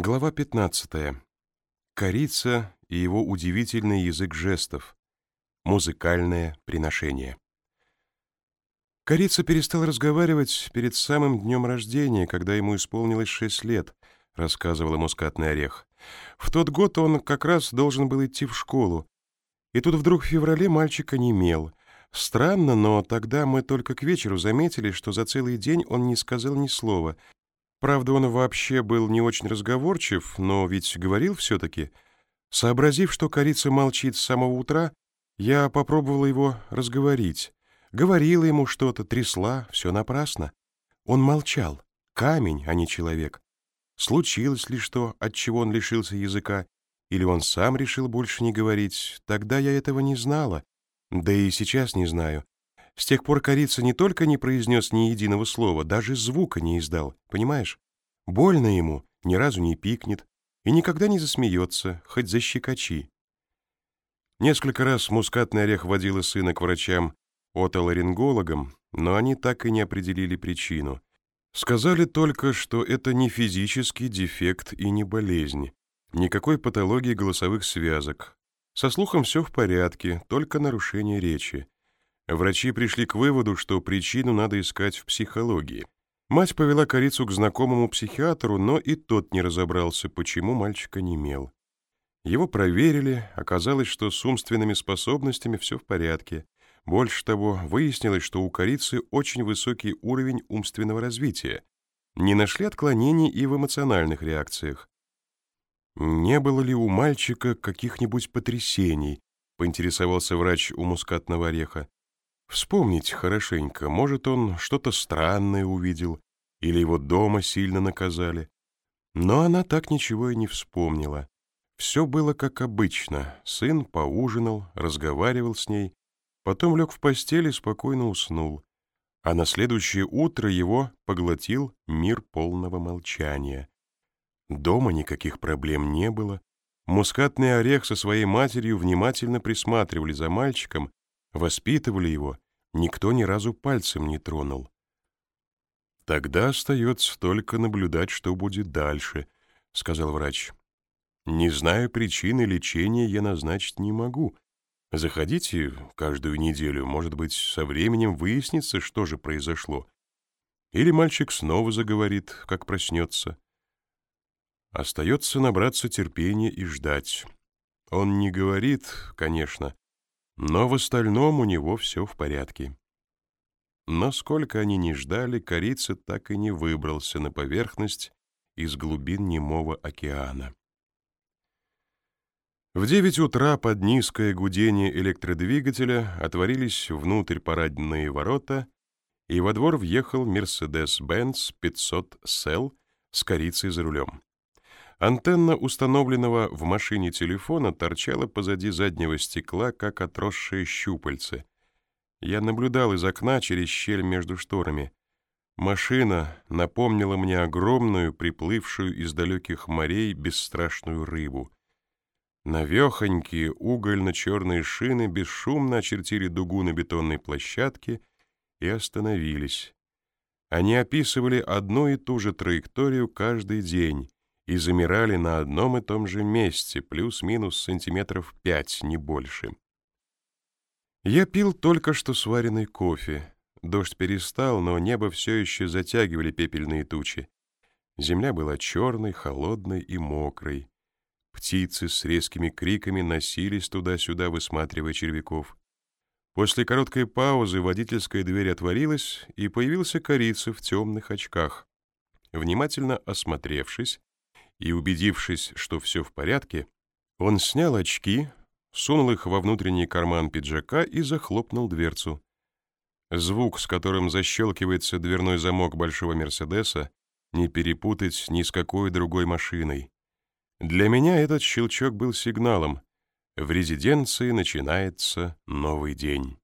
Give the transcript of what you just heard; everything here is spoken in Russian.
Глава 15. Корица и его удивительный язык жестов. Музыкальное приношение. Корица перестал разговаривать перед самым днем рождения, когда ему исполнилось шесть лет, рассказывал мускатный орех. В тот год он как раз должен был идти в школу. И тут вдруг в феврале мальчика не имел. Странно, но тогда мы только к вечеру заметили, что за целый день он не сказал ни слова. Правда, он вообще был не очень разговорчив, но ведь говорил все-таки. Сообразив, что корица молчит с самого утра, я попробовала его разговорить. Говорила ему что-то, трясла, все напрасно. Он молчал. Камень, а не человек. Случилось ли что, от чего он лишился языка, или он сам решил больше не говорить, тогда я этого не знала, да и сейчас не знаю. С тех пор корица не только не произнес ни единого слова, даже звука не издал, понимаешь? Больно ему, ни разу не пикнет и никогда не засмеется, хоть защекочи. Несколько раз мускатный орех водила сына к врачам, отоларингологам, но они так и не определили причину. Сказали только, что это не физический дефект и не болезнь, никакой патологии голосовых связок, со слухом все в порядке, только нарушение речи. Врачи пришли к выводу, что причину надо искать в психологии. Мать повела корицу к знакомому психиатру, но и тот не разобрался, почему мальчика не имел. Его проверили, оказалось, что с умственными способностями все в порядке. Больше того, выяснилось, что у корицы очень высокий уровень умственного развития. Не нашли отклонений и в эмоциональных реакциях. «Не было ли у мальчика каких-нибудь потрясений?» — поинтересовался врач у мускатного ореха. «Вспомнить хорошенько, может, он что-то странное увидел, или его дома сильно наказали». Но она так ничего и не вспомнила. Все было как обычно. Сын поужинал, разговаривал с ней, потом лег в постель и спокойно уснул. А на следующее утро его поглотил мир полного молчания. Дома никаких проблем не было. Мускатный орех со своей матерью внимательно присматривали за мальчиком, воспитывали его, никто ни разу пальцем не тронул. «Тогда остается только наблюдать, что будет дальше», — сказал врач. «Не знаю причины лечения, я назначить не могу. Заходите каждую неделю, может быть, со временем выяснится, что же произошло. Или мальчик снова заговорит, как проснется. Остается набраться терпения и ждать. Он не говорит, конечно, но в остальном у него все в порядке. Но сколько они ни ждали, корица так и не выбрался на поверхность из глубин немого океана. В девять утра под низкое гудение электродвигателя отворились внутрь парадные ворота, и во двор въехал Mercedes-Benz 500 SL с корицей за рулем. Антенна установленного в машине телефона торчала позади заднего стекла, как отросшие щупальце. Я наблюдал из окна через щель между шторами. Машина напомнила мне огромную, приплывшую из далеких морей бесстрашную рыбу. Навехонькие угольно-черные шины бесшумно очертили дугу на бетонной площадке и остановились. Они описывали одну и ту же траекторию каждый день, и замирали на одном и том же месте, плюс-минус сантиметров пять, не больше. Я пил только что сваренный кофе. Дождь перестал, но небо все еще затягивали пепельные тучи. Земля была черной, холодной и мокрой. Птицы с резкими криками носились туда-сюда, высматривая червяков. После короткой паузы водительская дверь отворилась, и появился корица в темных очках. Внимательно осмотревшись, и, убедившись, что все в порядке, он снял очки, сунул их во внутренний карман пиджака и захлопнул дверцу. Звук, с которым защелкивается дверной замок большого «Мерседеса», не перепутать ни с какой другой машиной. Для меня этот щелчок был сигналом. В резиденции начинается новый день.